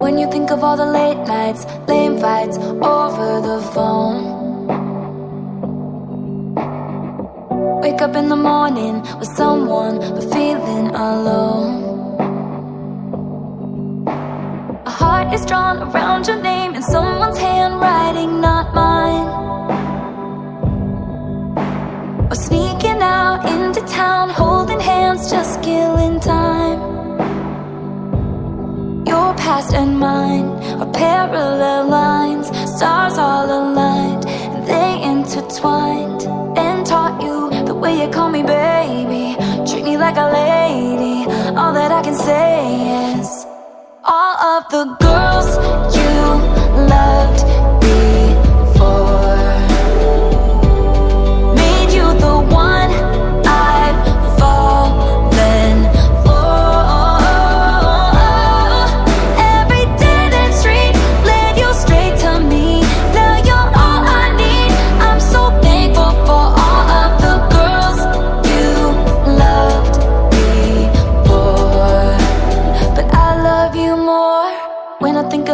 When you think of all the late nights, lame fights over the phone. Wake up in the morning with someone, but feeling alone. A heart is drawn around your name in someone's handwriting, not mine. Past and mine are parallel lines, stars all aligned, and they intertwined. And taught you the way you call me baby, treat me like a lady. All that I can say is, all of the girls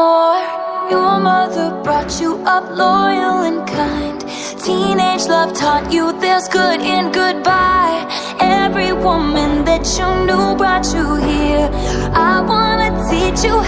more. Your mother brought you up loyal and kind. Teenage love taught you there's good in goodbye. Every woman that you knew brought you here. I wanna teach you.